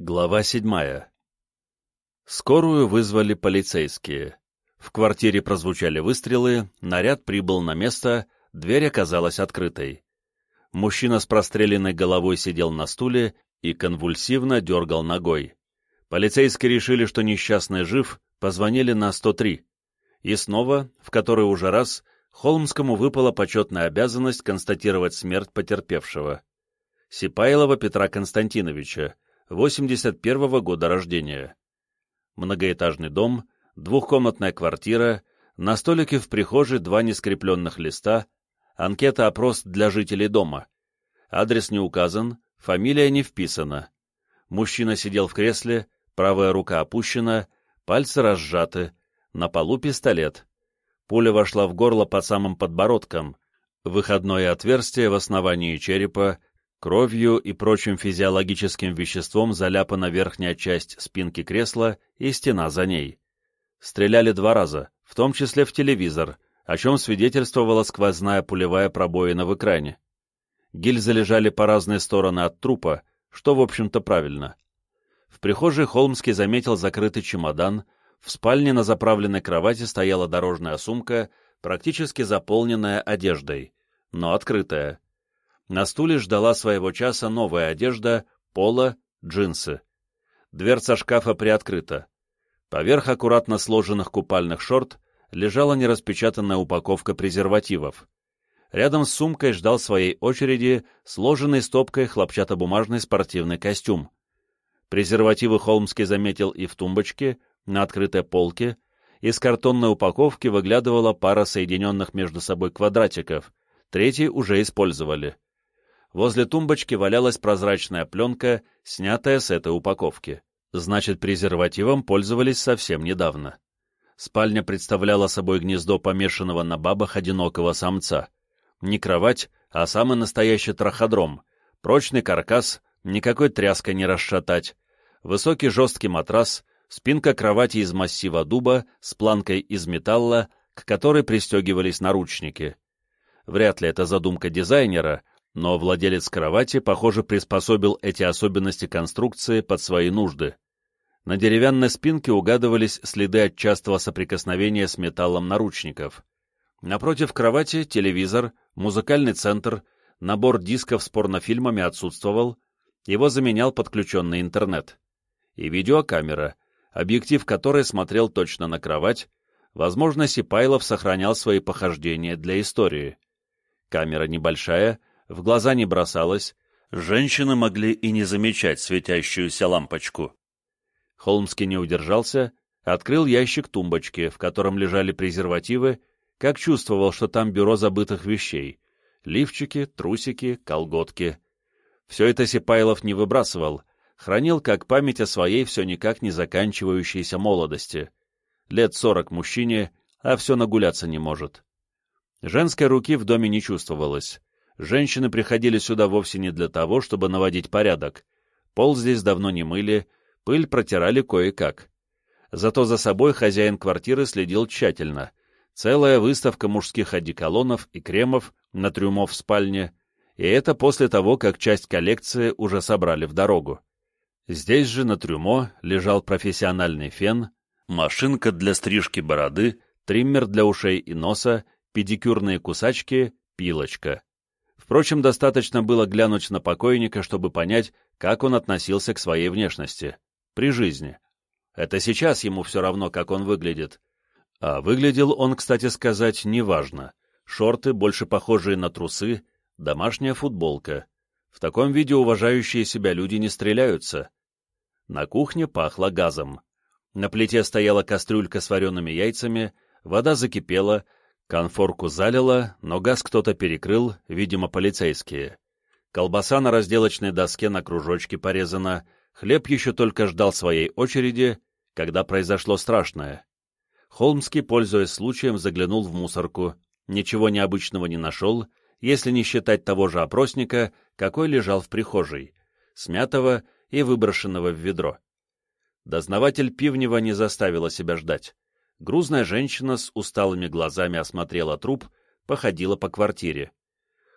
Глава седьмая. Скорую вызвали полицейские. В квартире прозвучали выстрелы, наряд прибыл на место, дверь оказалась открытой. Мужчина с простреленной головой сидел на стуле и конвульсивно дергал ногой. Полицейские решили, что несчастный жив, позвонили на 103. И снова, в который уже раз, Холмскому выпала почетная обязанность констатировать смерть потерпевшего. Сипайлова Петра Константиновича, 81 -го года рождения. Многоэтажный дом, двухкомнатная квартира, на столике в прихожей два нескрепленных листа, анкета-опрос для жителей дома. Адрес не указан, фамилия не вписана. Мужчина сидел в кресле, правая рука опущена, пальцы разжаты, на полу пистолет. Пуля вошла в горло под самым подбородком, выходное отверстие в основании черепа, Кровью и прочим физиологическим веществом заляпана верхняя часть спинки кресла и стена за ней. Стреляли два раза, в том числе в телевизор, о чем свидетельствовала сквозная пулевая пробоина в экране. Гильзы лежали по разные стороны от трупа, что, в общем-то, правильно. В прихожей Холмский заметил закрытый чемодан, в спальне на заправленной кровати стояла дорожная сумка, практически заполненная одеждой, но открытая. На стуле ждала своего часа новая одежда, поло, джинсы. Дверца шкафа приоткрыта. Поверх аккуратно сложенных купальных шорт лежала нераспечатанная упаковка презервативов. Рядом с сумкой ждал своей очереди сложенный стопкой хлопчатобумажный спортивный костюм. Презервативы Холмский заметил и в тумбочке, на открытой полке, из картонной упаковки выглядывала пара соединенных между собой квадратиков, третий уже использовали возле тумбочки валялась прозрачная пленка, снятая с этой упаковки. Значит, презервативом пользовались совсем недавно. Спальня представляла собой гнездо помешанного на бабах одинокого самца. Не кровать, а самый настоящий траходром. Прочный каркас, никакой тряской не расшатать. Высокий жесткий матрас, спинка кровати из массива дуба с планкой из металла, к которой пристегивались наручники. Вряд ли это задумка дизайнера, но владелец кровати, похоже, приспособил эти особенности конструкции под свои нужды. На деревянной спинке угадывались следы от частого соприкосновения с металлом наручников. Напротив кровати телевизор, музыкальный центр, набор дисков с порнофильмами отсутствовал, его заменял подключенный интернет. И видеокамера, объектив которой смотрел точно на кровать, возможно, Сипайлов сохранял свои похождения для истории. Камера небольшая, в глаза не бросалось, женщины могли и не замечать светящуюся лампочку. Холмский не удержался, открыл ящик тумбочки, в котором лежали презервативы, как чувствовал, что там бюро забытых вещей — лифчики, трусики, колготки. Все это Сипайлов не выбрасывал, хранил как память о своей все никак не заканчивающейся молодости. Лет сорок мужчине, а все нагуляться не может. Женской руки в доме не чувствовалось. Женщины приходили сюда вовсе не для того, чтобы наводить порядок. Пол здесь давно не мыли, пыль протирали кое-как. Зато за собой хозяин квартиры следил тщательно. Целая выставка мужских одеколонов и кремов на трюмо в спальне, и это после того, как часть коллекции уже собрали в дорогу. Здесь же на трюмо лежал профессиональный фен, машинка для стрижки бороды, триммер для ушей и носа, педикюрные кусачки, пилочка. Впрочем, достаточно было глянуть на покойника, чтобы понять, как он относился к своей внешности. При жизни. Это сейчас ему все равно, как он выглядит. А выглядел он, кстати сказать, неважно. Шорты, больше похожие на трусы, домашняя футболка. В таком виде уважающие себя люди не стреляются. На кухне пахло газом. На плите стояла кастрюлька с вареными яйцами, вода закипела, Конфорку залило, но газ кто-то перекрыл, видимо, полицейские. Колбаса на разделочной доске на кружочке порезана, хлеб еще только ждал своей очереди, когда произошло страшное. Холмский, пользуясь случаем, заглянул в мусорку, ничего необычного не нашел, если не считать того же опросника, какой лежал в прихожей, смятого и выброшенного в ведро. Дознаватель Пивнева не заставила себя ждать. Грузная женщина с усталыми глазами осмотрела труп, походила по квартире.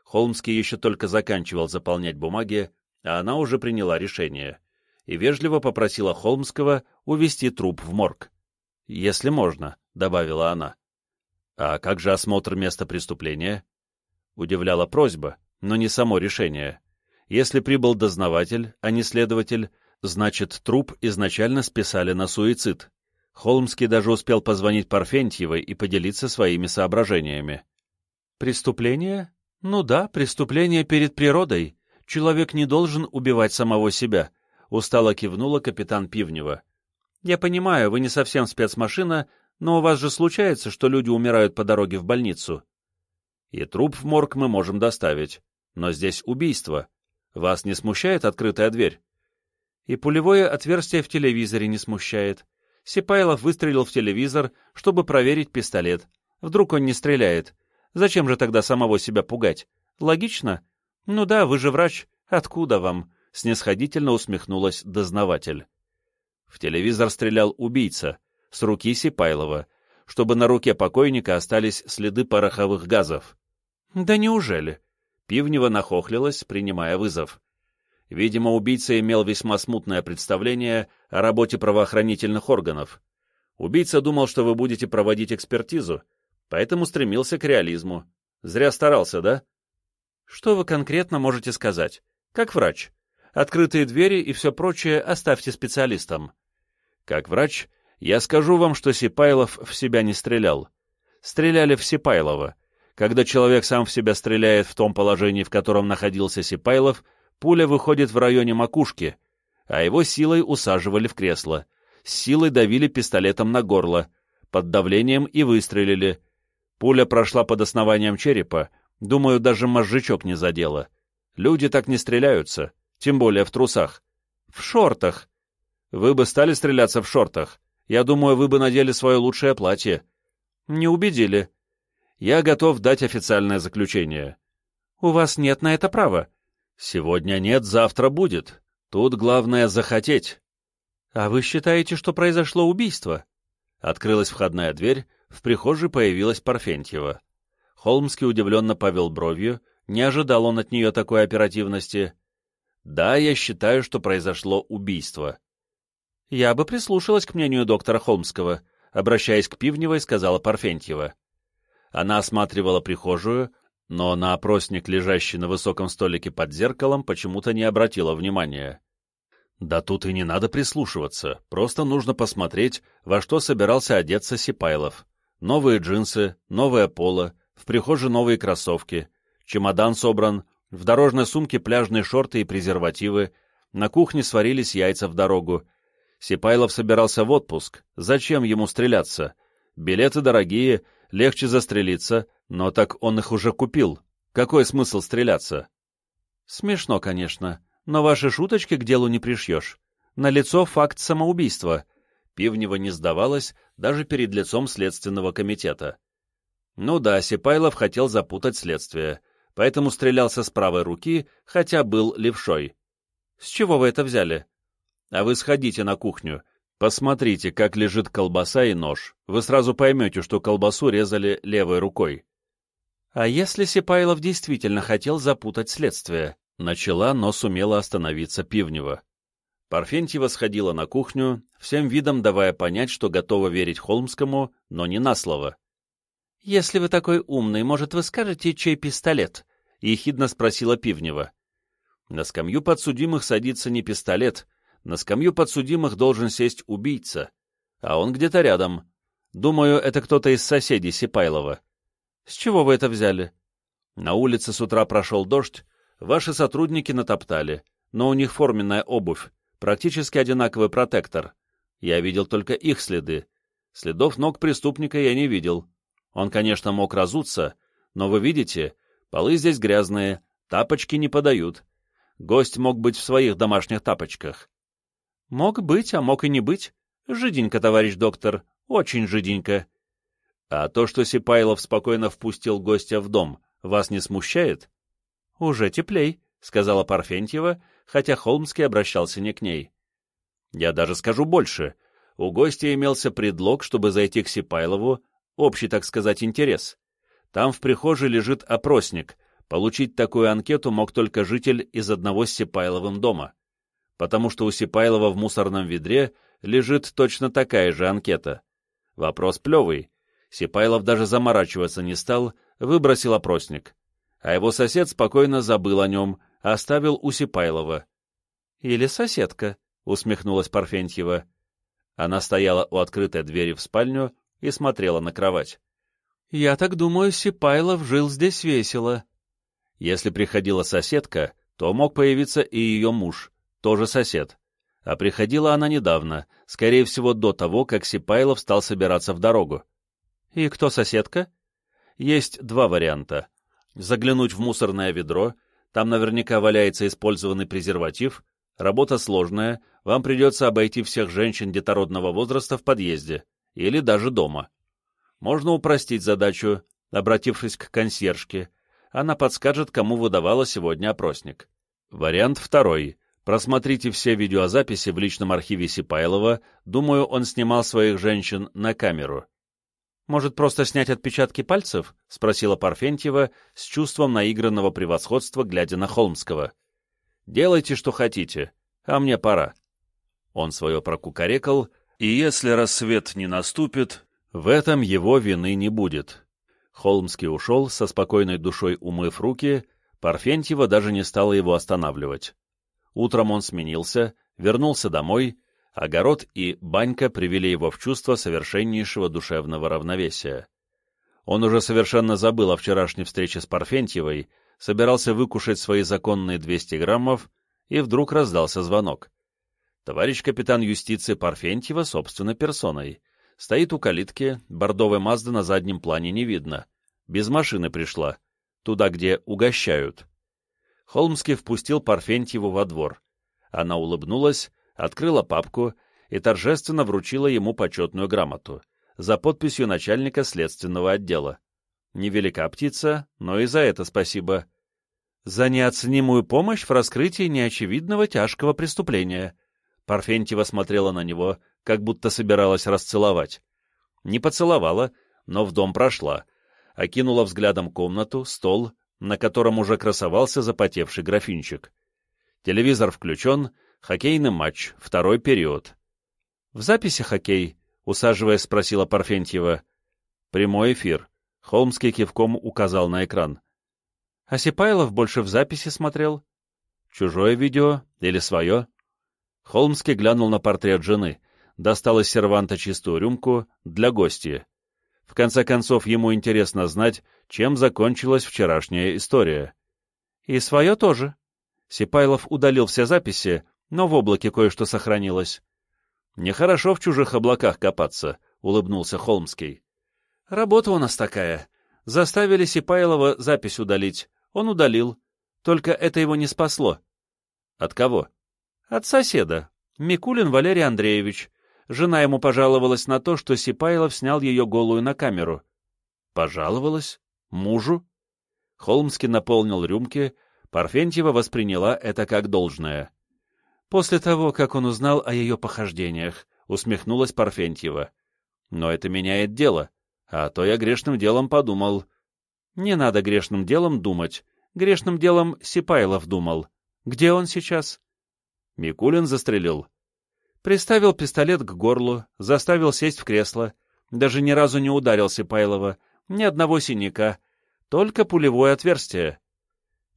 Холмский еще только заканчивал заполнять бумаги, а она уже приняла решение. и вежливо попросила Холмского увести труп в морг. «Если можно», — добавила она. «А как же осмотр места преступления?» Удивляла просьба, но не само решение. Если прибыл дознаватель, а не следователь, значит, труп изначально списали на суицид. Холмский даже успел позвонить Парфентьевой и поделиться своими соображениями. «Преступление? Ну да, преступление перед природой. Человек не должен убивать самого себя», — устало кивнула капитан Пивнева. «Я понимаю, вы не совсем спецмашина, но у вас же случается, что люди умирают по дороге в больницу. И труп в морг мы можем доставить, но здесь убийство. Вас не смущает открытая дверь?» «И пулевое отверстие в телевизоре не смущает», Сипайлов выстрелил в телевизор, чтобы проверить пистолет. Вдруг он не стреляет. Зачем же тогда самого себя пугать? Логично? Ну да, вы же врач. Откуда вам? Снисходительно усмехнулась дознаватель. В телевизор стрелял убийца, с руки Сипайлова, чтобы на руке покойника остались следы пороховых газов. Да неужели? Пивнева нахохлилась, принимая вызов. Видимо, убийца имел весьма смутное представление о работе правоохранительных органов. Убийца думал, что вы будете проводить экспертизу, поэтому стремился к реализму. Зря старался, да? Что вы конкретно можете сказать? Как врач. Открытые двери и все прочее оставьте специалистам. Как врач, я скажу вам, что Сипайлов в себя не стрелял. Стреляли в Сипайлова. Когда человек сам в себя стреляет в том положении, в котором находился Сипайлов, Пуля выходит в районе макушки, а его силой усаживали в кресло, с силой давили пистолетом на горло, под давлением и выстрелили. Пуля прошла под основанием черепа, думаю, даже мозжечок не задела. Люди так не стреляются, тем более в трусах. В шортах. Вы бы стали стреляться в шортах. Я думаю, вы бы надели свое лучшее платье. Не убедили. Я готов дать официальное заключение. У вас нет на это права. Сегодня нет, завтра будет. Тут главное захотеть. А вы считаете, что произошло убийство? Открылась входная дверь, в прихожей появилась Парфентьева. Холмский удивленно повел бровью, не ожидал он от нее такой оперативности. Да, я считаю, что произошло убийство. Я бы прислушалась к мнению доктора Холмского, обращаясь к Пивневой, сказала Парфентьева. Она осматривала прихожую, но на опросник, лежащий на высоком столике под зеркалом, почему-то не обратила внимания. Да тут и не надо прислушиваться, просто нужно посмотреть, во что собирался одеться Сипайлов. Новые джинсы, новое поло, в прихожей новые кроссовки, чемодан собран, в дорожной сумке пляжные шорты и презервативы, на кухне сварились яйца в дорогу. Сипайлов собирался в отпуск, зачем ему стреляться? Билеты дорогие, легче застрелиться, но так он их уже купил. Какой смысл стреляться? Смешно, конечно, но ваши шуточки к делу не пришьешь. Налицо факт самоубийства. Пивнева не сдавалась даже перед лицом Следственного комитета. Ну да, Сипайлов хотел запутать следствие, поэтому стрелялся с правой руки, хотя был левшой. С чего вы это взяли? А вы сходите на кухню, посмотрите, как лежит колбаса и нож. Вы сразу поймете, что колбасу резали левой рукой. А если Сипайлов действительно хотел запутать следствие? Начала, но сумела остановиться Пивнева. Парфентьева сходила на кухню, всем видом давая понять, что готова верить Холмскому, но не на слово. «Если вы такой умный, может, вы скажете, чей пистолет?» — ехидно спросила Пивнева. «На скамью подсудимых садится не пистолет, на скамью подсудимых должен сесть убийца, а он где-то рядом. Думаю, это кто-то из соседей Сипайлова. С чего вы это взяли? На улице с утра прошел дождь, ваши сотрудники натоптали, но у них форменная обувь, практически одинаковый протектор. Я видел только их следы. Следов ног преступника я не видел. Он, конечно, мог разуться, но вы видите, полы здесь грязные, тапочки не подают. Гость мог быть в своих домашних тапочках. Мог быть, а мог и не быть. Жиденько, товарищ доктор, очень жиденько. А то, что Сипайлов спокойно впустил гостя в дом, вас не смущает? — Уже теплей, — сказала Парфентьева, хотя Холмский обращался не к ней. Я даже скажу больше. У гостя имелся предлог, чтобы зайти к Сипайлову, общий, так сказать, интерес. Там в прихожей лежит опросник. Получить такую анкету мог только житель из одного с Сипайловым дома. потому что у Сипайлова в мусорном ведре лежит точно такая же анкета. Вопрос плевый. Сипайлов даже заморачиваться не стал, выбросил опросник. А его сосед спокойно забыл о нем, оставил у Сипайлова. «Или соседка», — усмехнулась Парфентьева. Она стояла у открытой двери в спальню и смотрела на кровать. «Я так думаю, Сипайлов жил здесь весело». Если приходила соседка, то мог появиться и ее муж, тоже сосед. А приходила она недавно, скорее всего, до того, как Сипайлов стал собираться в дорогу. И кто соседка? Есть два варианта. Заглянуть в мусорное ведро, там наверняка валяется использованный презерватив, работа сложная, вам придется обойти всех женщин детородного возраста в подъезде или даже дома. Можно упростить задачу, обратившись к консьержке, она подскажет, кому выдавала сегодня опросник. Вариант второй. Просмотрите все видеозаписи в личном архиве Сипайлова, думаю, он снимал своих женщин на камеру. «Может, просто снять отпечатки пальцев?» — спросила Парфентьева с чувством наигранного превосходства, глядя на Холмского. «Делайте, что хотите, а мне пора». Он свое прокукарекал, и если рассвет не наступит, в этом его вины не будет. Холмский ушел, со спокойной душой умыв руки, Парфентьева даже не стала его останавливать. Утром он сменился, вернулся домой, огород и банька привели его в чувство совершеннейшего душевного равновесия. Он уже совершенно забыл о вчерашней встрече с Парфентьевой, собирался выкушать свои законные 200 граммов, и вдруг раздался звонок. Товарищ капитан юстиции Парфентьева собственной персоной. Стоит у калитки, бордовой Мазды на заднем плане не видно. Без машины пришла. Туда, где угощают. Холмский впустил Парфентьеву во двор. Она улыбнулась, открыла папку и торжественно вручила ему почетную грамоту за подписью начальника следственного отдела. Невелика птица, но и за это спасибо. За неоценимую помощь в раскрытии неочевидного тяжкого преступления. Парфентьева смотрела на него как будто собиралась расцеловать. Не поцеловала, но в дом прошла, окинула взглядом комнату, стол, на котором уже красовался запотевший графинчик. Телевизор включен, хоккейный матч, второй период. «В записи хоккей?» — усаживаясь, спросила Парфентьева. «Прямой эфир». Холмский кивком указал на экран. «А Сипайлов больше в записи смотрел?» «Чужое видео или свое?» Холмский глянул на портрет жены, достал из серванта чистую рюмку для гостя. В конце концов, ему интересно знать, чем закончилась вчерашняя история. И свое тоже. Сипайлов удалил все записи, но в облаке кое-что сохранилось. «Нехорошо в чужих облаках копаться», — улыбнулся Холмский. «Работа у нас такая. Заставили Сипайлова запись удалить. Он удалил. Только это его не спасло». «От кого?» «От соседа. Микулин Валерий Андреевич. Жена ему пожаловалась на то, что Сипайлов снял ее голую на камеру. Пожаловалась? Мужу? Холмский наполнил рюмки, Парфентьева восприняла это как должное. После того, как он узнал о ее похождениях, усмехнулась Парфентьева. Но это меняет дело, а то я грешным делом подумал. Не надо грешным делом думать. Грешным делом Сипайлов думал. Где он сейчас? Микулин застрелил. Приставил пистолет к горлу, заставил сесть в кресло. Даже ни разу не ударил Сипайлова, ни одного синяка, только пулевое отверстие.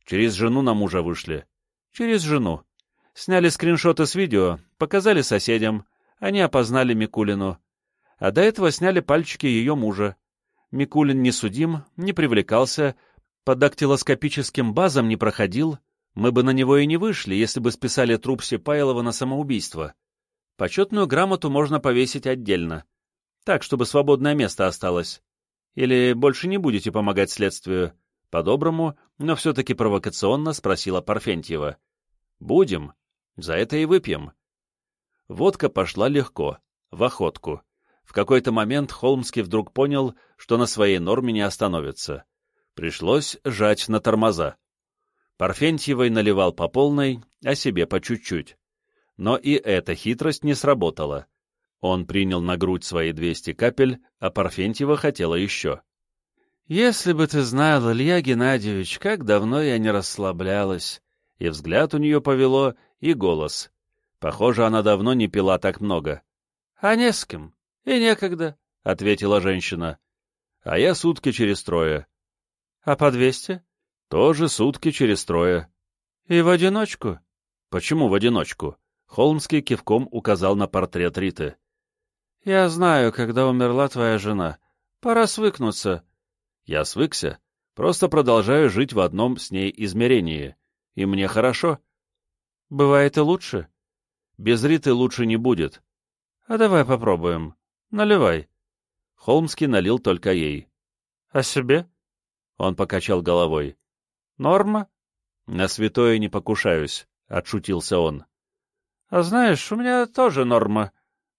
Через жену на мужа вышли. Через жену. Сняли скриншоты с видео, показали соседям. Они опознали Микулину. А до этого сняли пальчики ее мужа. Микулин не судим, не привлекался, по дактилоскопическим базам не проходил. Мы бы на него и не вышли, если бы списали труп Сипайлова на самоубийство. Почетную грамоту можно повесить отдельно. Так, чтобы свободное место осталось. Или больше не будете помогать следствию? По-доброму, но все-таки провокационно спросила Парфентьева. Будем. За это и выпьем. Водка пошла легко, в охотку. В какой-то момент Холмский вдруг понял, что на своей норме не остановится. Пришлось жать на тормоза. Парфентьевой наливал по полной, а себе по чуть-чуть. Но и эта хитрость не сработала. Он принял на грудь свои 200 капель, а Парфентьева хотела еще. «Если бы ты знал, Илья Геннадьевич, как давно я не расслаблялась!» И взгляд у нее повело, и голос. Похоже, она давно не пила так много. — А не с кем. И некогда, — ответила женщина. — А я сутки через трое. — А по двести? — Тоже сутки через трое. — И в одиночку? — Почему в одиночку? Холмский кивком указал на портрет Риты. — Я знаю, когда умерла твоя жена. Пора свыкнуться. — Я свыкся. Просто продолжаю жить в одном с ней измерении. И мне хорошо. — Бывает и лучше. Без Риты лучше не будет. А давай попробуем. Наливай. Холмский налил только ей. А себе? Он покачал головой. Норма? На святое не покушаюсь, отшутился он. А знаешь, у меня тоже норма.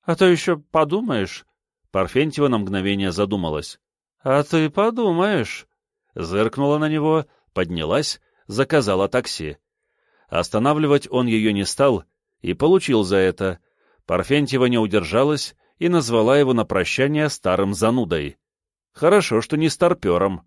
А то еще подумаешь. Парфентьева на мгновение задумалась. А ты подумаешь. Зыркнула на него, поднялась, заказала такси. Останавливать он ее не стал, и получил за это. Парфентьева не удержалась и назвала его на прощание старым занудой. Хорошо, что не старпером.